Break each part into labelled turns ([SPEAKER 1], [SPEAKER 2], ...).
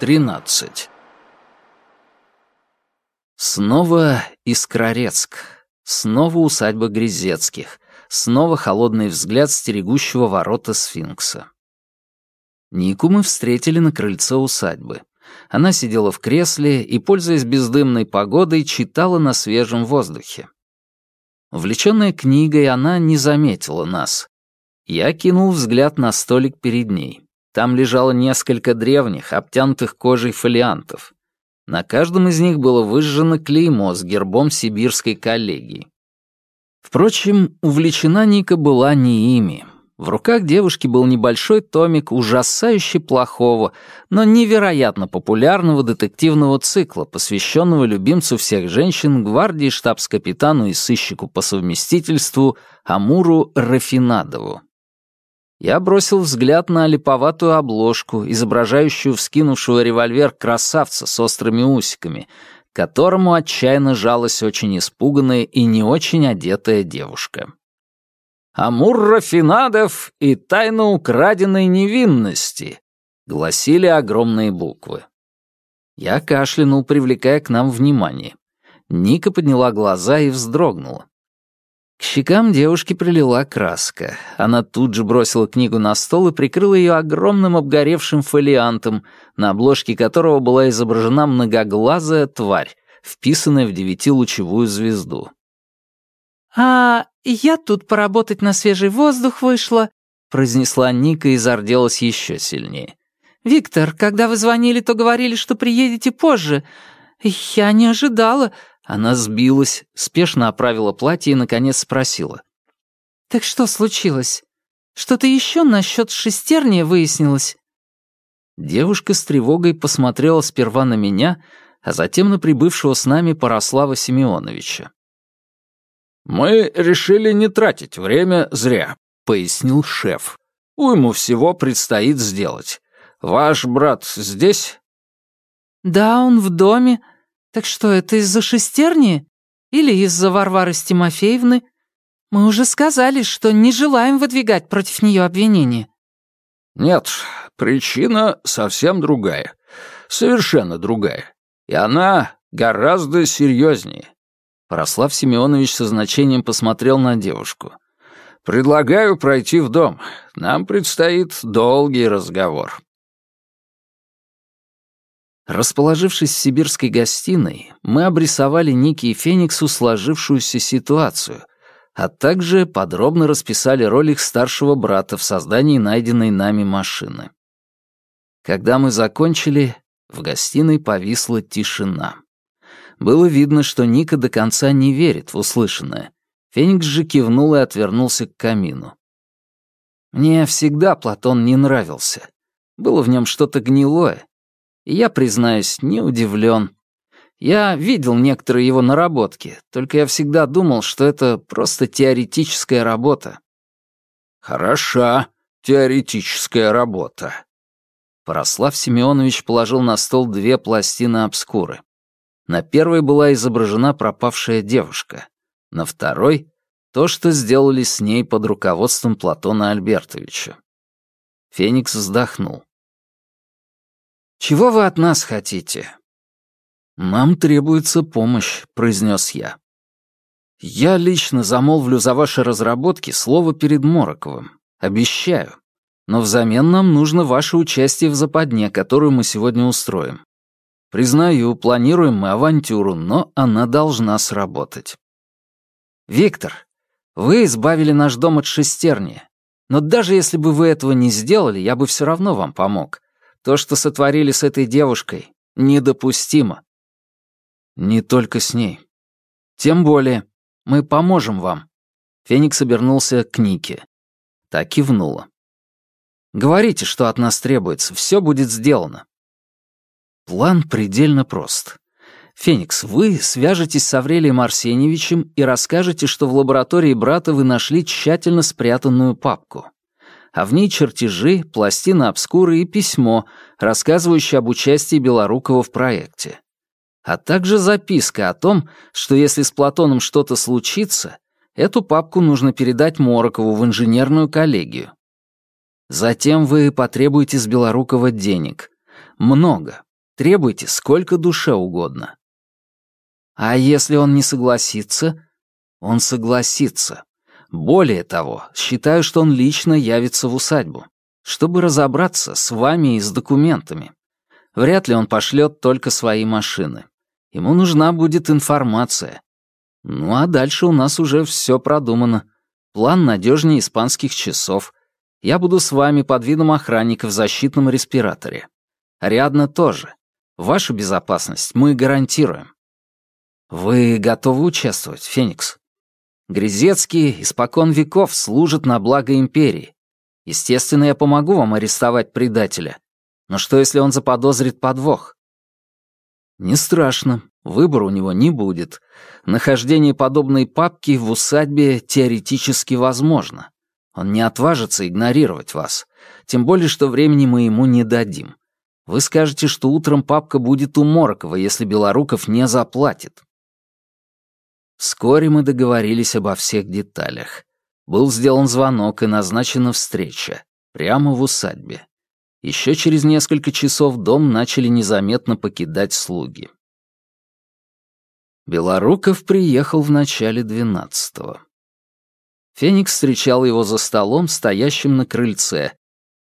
[SPEAKER 1] 13. Снова Искрорецк. Снова усадьба Грязецких. Снова холодный взгляд стерегущего ворота сфинкса. Нику мы встретили на крыльце усадьбы. Она сидела в кресле и, пользуясь бездымной погодой, читала на свежем воздухе. Увлеченная книгой, она не заметила нас. Я кинул взгляд на столик перед ней. Там лежало несколько древних, обтянутых кожей фолиантов. На каждом из них было выжжено клеймо с гербом сибирской коллегии. Впрочем, увлечена Ника была не ими. В руках девушки был небольшой томик ужасающе плохого, но невероятно популярного детективного цикла, посвященного любимцу всех женщин, гвардии штабс-капитану и сыщику по совместительству Амуру Рафинадову. Я бросил взгляд на липоватую обложку, изображающую вскинувшего револьвер красавца с острыми усиками, которому отчаянно жалась очень испуганная и не очень одетая девушка. «Амур Рафинадов и тайна украденной невинности», — гласили огромные буквы. Я кашлянул, привлекая к нам внимание. Ника подняла глаза и вздрогнула. К щекам девушки прилила краска. Она тут же бросила книгу на стол и прикрыла ее огромным обгоревшим фолиантом, на обложке которого была изображена многоглазая тварь, вписанная в девятилучевую звезду.
[SPEAKER 2] «А я тут поработать на свежий воздух вышла», — произнесла Ника и зарделась еще сильнее. «Виктор, когда вы звонили, то говорили, что приедете позже. Я не ожидала.
[SPEAKER 1] Она сбилась, спешно оправила платье и, наконец, спросила.
[SPEAKER 2] «Так что случилось? Что-то еще насчет шестерни выяснилось?»
[SPEAKER 1] Девушка с тревогой посмотрела сперва на меня, а затем на прибывшего с нами Порослава Семеновича. «Мы решили не тратить время зря», — пояснил шеф. «Уйму всего предстоит сделать. Ваш брат здесь?»
[SPEAKER 2] «Да, он в доме», «Так что, это из-за шестерни? Или из-за Варвары Тимофеевны? Мы уже сказали, что не желаем выдвигать против нее обвинения».
[SPEAKER 1] «Нет, причина совсем другая. Совершенно другая. И она гораздо серьезнее». Прослав Семенович со значением посмотрел на девушку. «Предлагаю пройти в дом. Нам предстоит долгий разговор». Расположившись в сибирской гостиной, мы обрисовали Нике и Фениксу сложившуюся ситуацию, а также подробно расписали роль их старшего брата в создании найденной нами машины. Когда мы закончили, в гостиной повисла тишина. Было видно, что Ника до конца не верит в услышанное. Феникс же кивнул и отвернулся к камину. Мне всегда Платон не нравился. Было в нем что-то гнилое, и я, признаюсь, не удивлен. Я видел некоторые его наработки, только я всегда думал, что это просто теоретическая работа. Хороша теоретическая работа. Порослав Семенович положил на стол две пластины обскуры. На первой была изображена пропавшая девушка. На второй — то, что сделали с ней под руководством Платона Альбертовича. Феникс вздохнул. «Чего вы от нас хотите?» «Нам требуется помощь», — произнес я. «Я лично замолвлю за ваши разработки слово перед Мороковым. Обещаю. Но взамен нам нужно ваше участие в западне, которую мы сегодня устроим. Признаю, планируем мы авантюру, но она должна сработать. Виктор, вы избавили наш дом от шестерни. Но даже если бы вы этого не сделали, я бы все равно вам помог. То, что сотворили с этой девушкой, недопустимо. Не только с ней. Тем более, мы поможем вам. Феникс обернулся к Нике. Так кивнула. Говорите, что от нас требуется, все будет сделано. План предельно прост. Феникс, вы свяжетесь с Аврелием Арсеньевичем и расскажете, что в лаборатории брата вы нашли тщательно спрятанную папку а в ней чертежи, пластина обскуры и письмо, рассказывающее об участии Белорукова в проекте. А также записка о том, что если с Платоном что-то случится, эту папку нужно передать Морокову в инженерную коллегию. Затем вы потребуете с Белорукова денег. Много, Требуйте сколько душе угодно. А если он не согласится? Он согласится. Более того, считаю, что он лично явится в усадьбу, чтобы разобраться с вами и с документами. Вряд ли он пошлет только свои машины. Ему нужна будет информация. Ну а дальше у нас уже все продумано. План надежнее испанских часов. Я буду с вами под видом охранника в защитном респираторе. Ариадна тоже. Вашу безопасность мы гарантируем. Вы готовы участвовать, Феникс? Грязецкий испокон веков служит на благо империи. Естественно, я помогу вам арестовать предателя. Но что, если он заподозрит подвох? Не страшно, выбора у него не будет. Нахождение подобной папки в усадьбе теоретически возможно. Он не отважится игнорировать вас. Тем более, что времени мы ему не дадим. Вы скажете, что утром папка будет у Морокова, если Белоруков не заплатит. Вскоре мы договорились обо всех деталях. Был сделан звонок и назначена встреча. Прямо в усадьбе. Еще через несколько часов дом начали незаметно покидать слуги. Белоруков приехал в начале двенадцатого. Феникс встречал его за столом, стоящим на крыльце.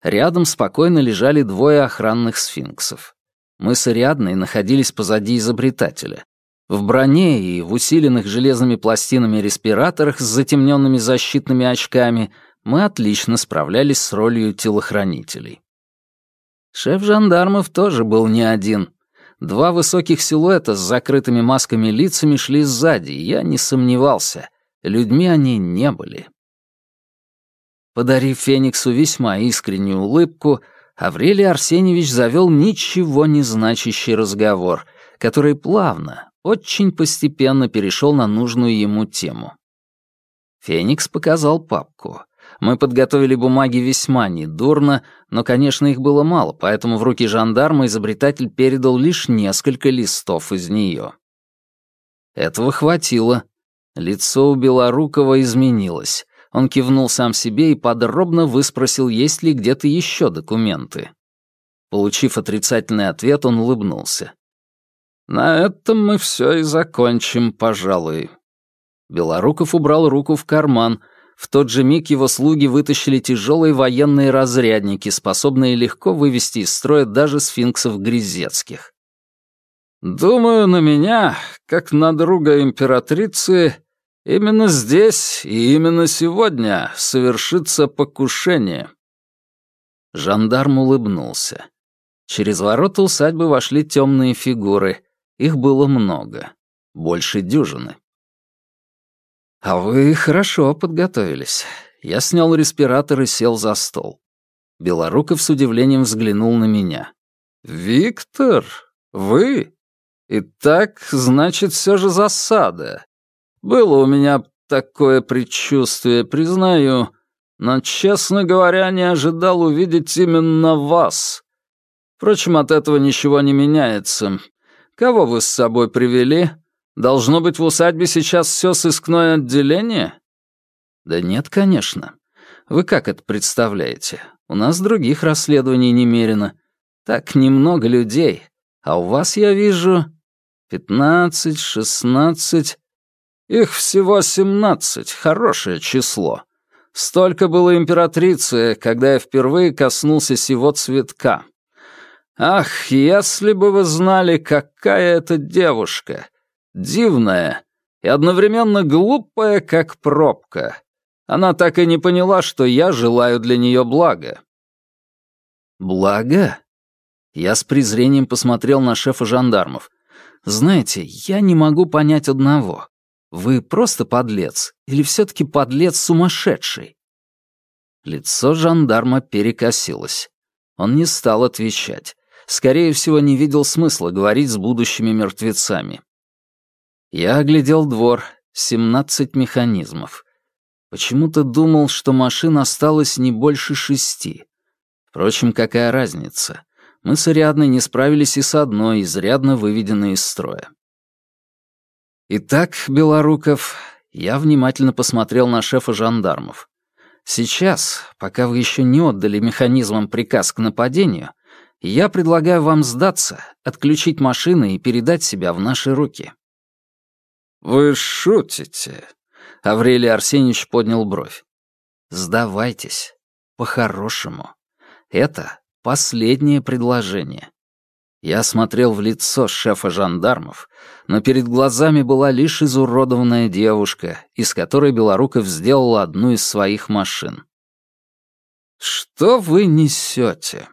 [SPEAKER 1] Рядом спокойно лежали двое охранных сфинксов. Мы с Ариадной находились позади изобретателя. В броне и в усиленных железными пластинами респираторах с затемненными защитными очками мы отлично справлялись с ролью телохранителей. Шеф жандармов тоже был не один. Два высоких силуэта с закрытыми масками лицами шли сзади, и я не сомневался. Людьми они не были. Подарив Фениксу весьма искреннюю улыбку, Аврелий Арсеньевич завел ничего не значащий разговор, который плавно, очень постепенно перешел на нужную ему тему. Феникс показал папку. Мы подготовили бумаги весьма недурно, но, конечно, их было мало, поэтому в руки жандарма изобретатель передал лишь несколько листов из нее. Этого хватило. Лицо у Белорукова изменилось. Он кивнул сам себе и подробно выспросил, есть ли где-то еще документы. Получив отрицательный ответ, он улыбнулся. На этом мы все и закончим, пожалуй. Белоруков убрал руку в карман. В тот же миг его слуги вытащили тяжелые военные разрядники, способные легко вывести из строя даже сфинксов грязецких. «Думаю, на меня, как на друга императрицы, именно здесь и именно сегодня совершится покушение». Жандарм улыбнулся. Через ворота усадьбы вошли темные фигуры. Их было много, больше дюжины. «А вы хорошо подготовились». Я снял респиратор и сел за стол. Белоруков с удивлением взглянул на меня. «Виктор, вы? Итак, значит, все же засада. Было у меня такое предчувствие, признаю, но, честно говоря, не ожидал увидеть именно вас. Впрочем, от этого ничего не меняется. Кого вы с собой привели? Должно быть, в усадьбе сейчас все сыскное отделение? Да нет, конечно. Вы как это представляете? У нас других расследований немерено. Так немного людей. А у вас, я вижу, пятнадцать, шестнадцать... Их всего семнадцать, хорошее число. Столько было императрицы, когда я впервые коснулся сего цветка. Ах, если бы вы знали, какая это девушка! Дивная и одновременно глупая, как пробка. Она так и не поняла, что я желаю для нее блага. Благо? Я с презрением посмотрел на шефа жандармов. Знаете, я не могу понять одного. Вы просто подлец или все-таки подлец сумасшедший? Лицо жандарма перекосилось. Он не стал отвечать скорее всего, не видел смысла говорить с будущими мертвецами. Я оглядел двор, семнадцать механизмов. Почему-то думал, что машин осталось не больше шести. Впрочем, какая разница? Мы с Ариадной не справились и с одной, изрядно выведенной из строя. Итак, Белоруков, я внимательно посмотрел на шефа жандармов. Сейчас, пока вы еще не отдали механизмам приказ к нападению, Я предлагаю вам сдаться, отключить машины и передать себя в наши руки». «Вы шутите?» — Аврелий Арсеньевич поднял бровь. «Сдавайтесь. По-хорошему. Это последнее предложение. Я смотрел в лицо шефа жандармов, но перед глазами была лишь изуродованная девушка, из которой Белоруков сделал одну из своих машин. «Что вы несете?»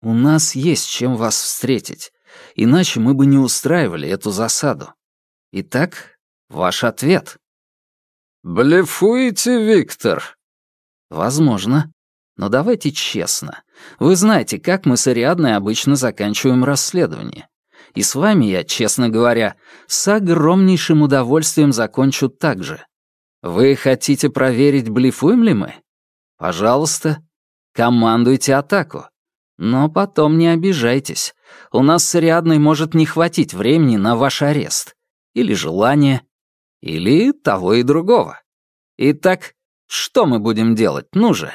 [SPEAKER 1] «У нас есть чем вас встретить, иначе мы бы не устраивали эту засаду. Итак, ваш ответ». «Блефуете, Виктор?» «Возможно. Но давайте честно. Вы знаете, как мы с Ариадной обычно заканчиваем расследование. И с вами я, честно говоря, с огромнейшим удовольствием закончу так же. Вы хотите проверить, блефуем ли мы? Пожалуйста, командуйте атаку. Но потом не обижайтесь. У нас с Ариадной может не хватить времени на ваш арест. Или желание. Или того и другого. Итак, что мы будем делать, ну же?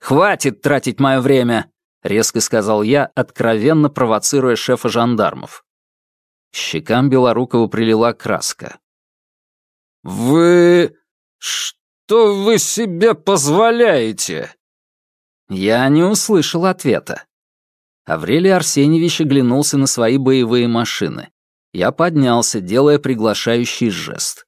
[SPEAKER 1] «Хватит тратить мое время!» — резко сказал я, откровенно провоцируя шефа жандармов. Щекам Белорукова прилила краска. «Вы... что вы себе позволяете?» Я не услышал ответа. Аврелий Арсеньевич оглянулся на свои боевые машины. Я поднялся, делая приглашающий жест.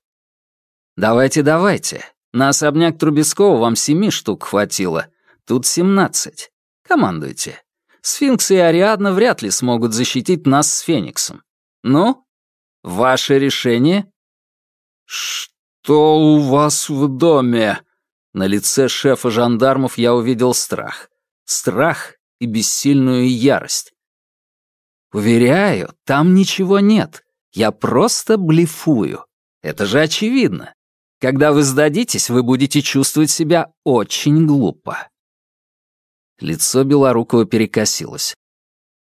[SPEAKER 1] «Давайте, давайте. На особняк Трубецкого вам семи штук хватило. Тут семнадцать. Командуйте. Сфинкс и Ариадна вряд ли смогут защитить нас с Фениксом. Ну, ваше решение?» «Что у вас в доме?» На лице шефа жандармов я увидел страх. Страх и бессильную ярость. «Уверяю, там ничего нет. Я просто блефую. Это же очевидно. Когда вы сдадитесь, вы будете чувствовать себя очень глупо». Лицо Белорукова перекосилось.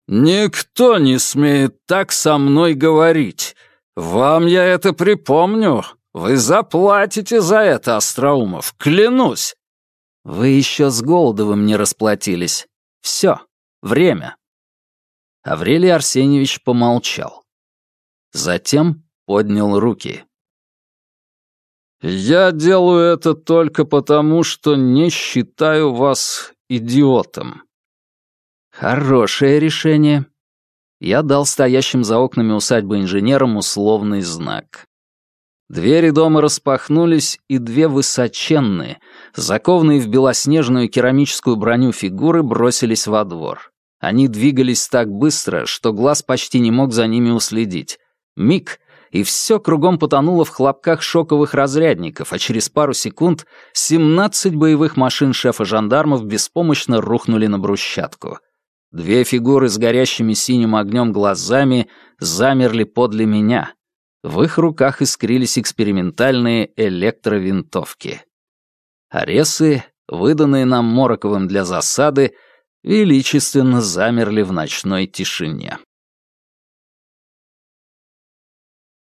[SPEAKER 1] «Никто не смеет так со мной говорить. Вам я это припомню. Вы заплатите за это, Остроумов, клянусь!» «Вы еще с Голодовым не расплатились. Все, время». Аврелий Арсеньевич помолчал. Затем поднял руки. «Я делаю это только потому, что не считаю вас идиотом». «Хорошее решение». Я дал стоящим за окнами усадьбы инженерам условный знак. Двери дома распахнулись, и две высоченные, закованные в белоснежную керамическую броню фигуры бросились во двор. Они двигались так быстро, что глаз почти не мог за ними уследить. Миг, и все кругом потонуло в хлопках шоковых разрядников, а через пару секунд 17 боевых машин шефа жандармов беспомощно рухнули на брусчатку. Две фигуры с горящими синим огнем глазами замерли подле меня. В их руках искрились экспериментальные электровинтовки. Аресы, выданные нам Мороковым для засады, величественно замерли в ночной тишине.